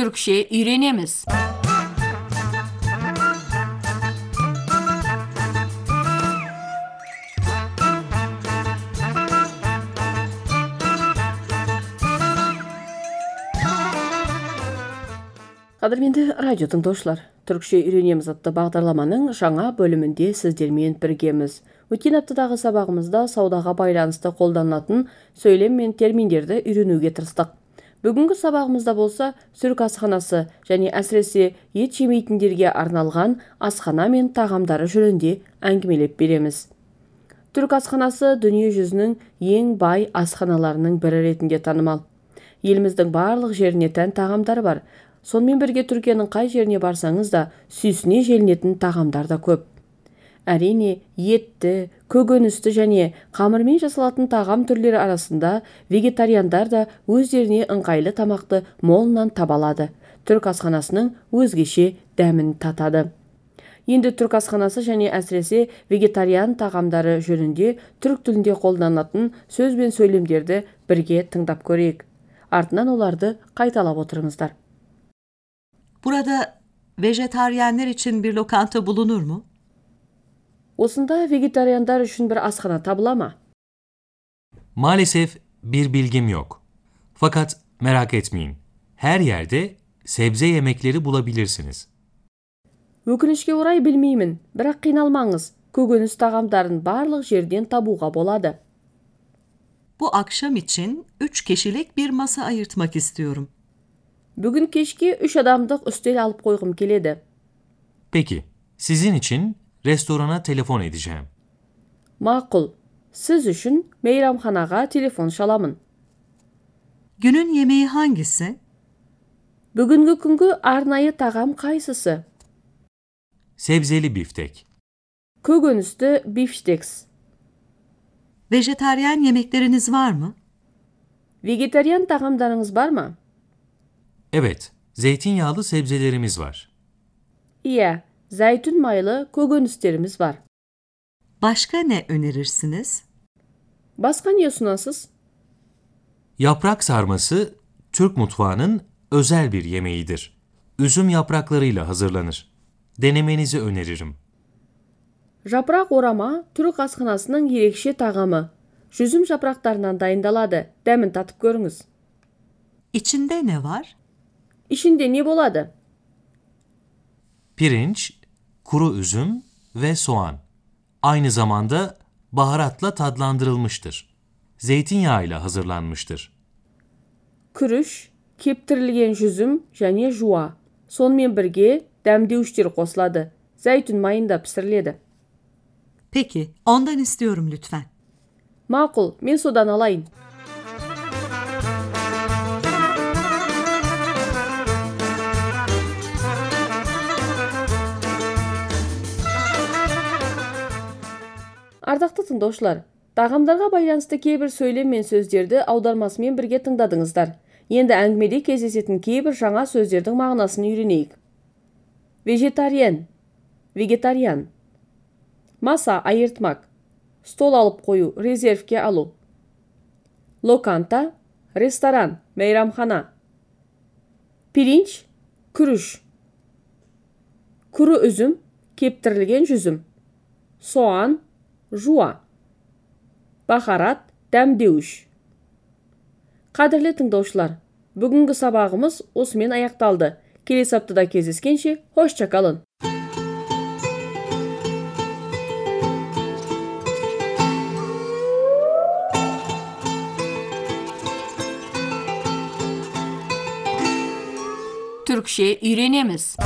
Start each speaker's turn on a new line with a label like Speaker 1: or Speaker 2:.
Speaker 1: Türkçe öğrenemiz.
Speaker 2: Кадірменді радио тыңдаушылар, түркше үйренеміз атты бағдарламаның жаңа бөлімінде сіздермен біргеміз. Өткен аптадағы сабағымызда саудаға байланысты қолданылатын сөйлем мен терминдерді үйренуге тырыстық. Бүгінгі сабағымызда болса сүрк асханасы және әсіресе ет жемейтіндерге арналған асхана мен тағамдары жөнінде әңгімелеп береміз. Түрк асханасы дүние жүзінің ең бай асханаларының бірі ретінде танымал. Еліміздің барлық жеріне тән тағамдар бар, сонымен бірге түркияның қай жеріне барсаңыз да сүйсіне желінетін тағамдар да көп әрине етті көкөністі және қамырмен жасалатын тағам түрлері арасында вегетариандар да өздеріне ыңғайлы тамақты молынан таба алады. Түрк асханасының өзгеше дәмін татады. Енді түрк асханасы және әсіресе вегетариан тағамдары жөнінде түрк тілінде қолданылатын сөз бен сөйлемдерді бірге тыңдап көрейік. Артынан оларды қайталап отырыңыздар.
Speaker 3: Burada vejetaryenler için bir lokanta bulunur mu?
Speaker 2: осында вегетариандар үшін бір асхана табыла ма
Speaker 4: Maalesef bir bilgim yok. Fakat merak etmeyin. Her yerde sebze yemekleri bulabilirsiniz.
Speaker 2: өкінішке орай білмеймін бірақ қиналмаңыз көкөніс тағамдарын барлық жерден табуға болады
Speaker 3: Bu akşam için üç kişilik bir masa ayırtmak istiyorum.
Speaker 2: бүгін кешке үш адамдық үстел алып қойғым келеді
Speaker 4: Peki, sizin için restorana telefon edeceğim.
Speaker 2: Makul. Siz üçün meyramxanaga telefon şalamın.
Speaker 3: Günün yemeği hangisi?
Speaker 2: Bugünkü künkü arnayı tağam kaysısı?
Speaker 4: Sebzeli biftek.
Speaker 2: Kögönüstü bifsteks.
Speaker 3: Vejetaryen yemekleriniz var mı?
Speaker 2: Vegetaryen tağamlarınız var mı?
Speaker 4: Evet, zeytinyağlı sebzelerimiz var.
Speaker 2: İyi зәйтүн майлы көкөністеріміз бар
Speaker 3: Başka ne önerirsiniz?
Speaker 2: басқа не ұсынасыз
Speaker 4: Yaprak sarması Türk mutfağının özel bir yemeğidir. Üzüm yapraklarıyla hazırlanır. Denemenizi öneririm.
Speaker 2: жапырақ орама түрік асханасының ерекше тағамы жүзім жапырақтарынан дайындалады дәмін татып көріңіз
Speaker 3: İçinde ne var?
Speaker 2: ішінде не болады
Speaker 4: Pirinç, kuru üzüm ve soğan. Aynı zamanda baharatla tadlandırılmıştır. Zeytinyağıyla hazırlanmıştır.
Speaker 2: күріш кептірілген жүзім және жуа сонымен бірге дәмдеуіштер қосылады зәйтүн майында пісіріледі
Speaker 3: Peki, ondan istiyorum lütfen.
Speaker 2: мақұл мен содан алайын Ардақты тыңдаушылар тағамдарға байланысты кейбір сөйлем мен сөздерді аудармасымен бірге тыңдадыңыздар. Енді әңгімеде кездесетін кейбір жаңа сөздердің мағынасын үйренейік. Вегетариан вегетариан маса айыртмак. Стол алып қою резервке алу. Локанта. Ресторан. Мейрамхана. Пиринч. Күріш. Күрі үзім кептірілген жүзім. Соан. Жуа. Бахарат дәмдеуіш. Қадірлі тыңдаушылар бүгінгі сабағымыз осымен аяқталды. Келесі аптада кездескенше hoşça kalın
Speaker 1: Türkçe öğrenemiz.